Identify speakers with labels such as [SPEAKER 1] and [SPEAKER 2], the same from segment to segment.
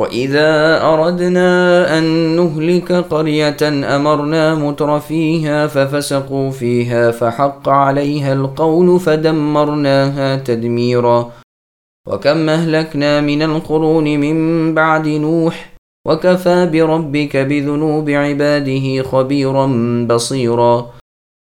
[SPEAKER 1] واذا اردنا ان نهلك قريه امرنا متر فيها ففسقوا فيها فحق عليها القول فدمرناها تدميرا وكم اهلكنا من القرون من بعد نوح وكفى بربك بذنوب عباده خبيرا بصيرا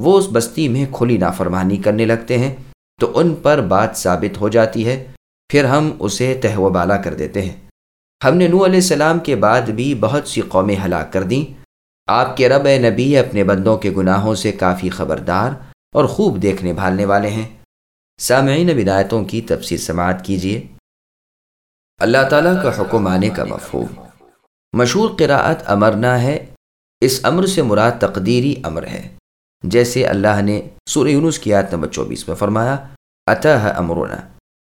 [SPEAKER 2] وہ اس بستی میں کھلی نافرمانی کرنے لگتے ہیں تو ان پر بات ثابت ہو جاتی ہے، پھر ہم اسے تہو بالا کر دیتے ہیں۔ ہم نے نو علیہ السلام کے بعد بھی بہت سی قومیں ہلاک کر دیں۔ آپ کے رب نبی اپنے بندوں کے گناہوں سے کافی خبردار اور خوب دیکھنے بھالنے والے ہیں۔ سامعین بدایتوں کی تفصیل سماعت کیجیے۔ اللہ تعالیٰ کا حکم آنے کا مفہوم۔ مشہور قراءت امرنا ہے، اس امر سے مراد تقدیری امر ہے۔ جیسے اللہ نے سورہ یونس کی آیت نمبر چوبیس میں فرمایا اتح امرنا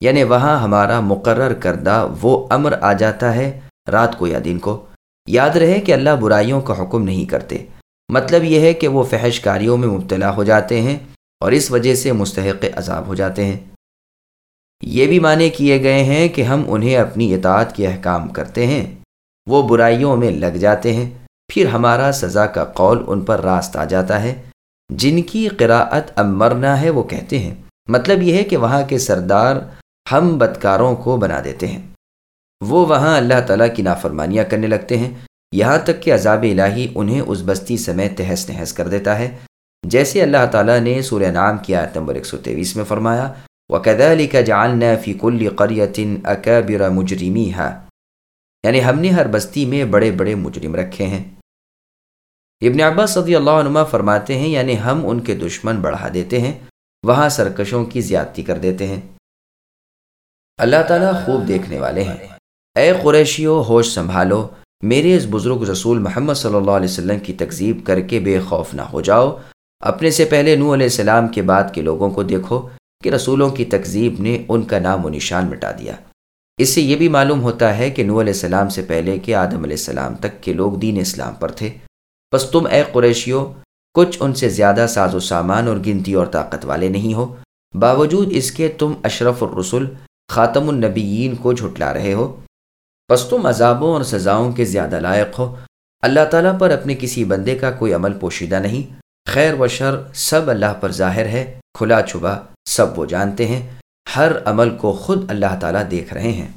[SPEAKER 2] یعنی وہاں ہمارا مقرر کردہ وہ امر آ جاتا ہے رات کو یا دن کو۔ یاد رہے کہ اللہ برائیوں کا حکم نہیں کرتے۔ مطلب یہ ہے کہ وہ فحش کاریوں میں مبتلا ہو جاتے ہیں اور اس وجہ سے مستحق عذاب ہو جاتے ہیں۔ یہ بھی معنی کیے گئے ہیں کہ ہم انہیں اپنی اطاعت کے احکام کرتے ہیں۔ وہ برائیوں میں لگ جاتے ہیں، پھر ہمارا سزا کا قول ان پر راست آ جاتا ہے۔ جن کی قراءت امرنا ہے وہ کہتے ہیں۔ مطلب یہ ہے کہ وہاں کے سردار ہم بدکاروں کو بنا دیتے ہیں۔ وہ وہاں اللہ تعالیٰ کی نافرمانیاں کرنے لگتے ہیں۔ یہاں تک کہ عذاب الہی انہیں اس بستی سمیت تہس نہس کر دیتا ہے۔ جیسے اللہ تعالیٰ نے سورہ نام کی آیت نمبر 123 میں فرمایا، وَكَذَلِكَ جَعَلْنَا فِي كُلِّ قَرْيَةٍ أَكَابِرَ مُجْرِمِيهَا۔ یعنی ہم نے ہر بستی میں بڑے بڑے مجرم رکھے ہیں۔ ابن عباس صدی اللہ عنہ فرماتے ہیں یعنی ہم ان کے دشمن بڑھا دیتے ہیں، وہاں سرکشوں کی زیادتی کر دیتے ہیں۔ اللہ تعالیٰ خوب دیکھنے والے ہیں۔ اے قریشیو ہوش سنبھالو، میرے اس بزرگ رسول محمد صلی اللہ علیہ وسلم کی تکذیب کر کے بے خوف نہ ہو جاؤ۔ اپنے سے پہلے نو علیہ السلام کے بعد کے لوگوں کو دیکھو کہ رسولوں کی تکذیب نے ان کا نام و نشان مٹا دیا۔ اس سے یہ بھی معلوم ہوتا ہے کہ نو علیہ السلام سے پہلے کہ آدم علیہ السلام تک کے لوگ دین اسلام پر تھے۔ بس تم اے قریشیو، کچھ ان سے زیادہ ساز و سامان اور گنتی اور طاقت والے نہیں ہو۔ باوجود اس کے تم اشرف الرسل، خاتم النبیین کو جھٹلا رہے ہو۔ بس تم عذابوں اور سزاؤں کے زیادہ لائق ہو۔ اللہ تعالیٰ پر اپنے کسی بندے کا کوئی عمل پوشیدہ نہیں۔ خیر و شر سب اللہ پر ظاہر ہے، کھلا چھبا سب وہ جانتے ہیں۔ ہر عمل کو خود اللہ تعالیٰ دیکھ رہے ہیں۔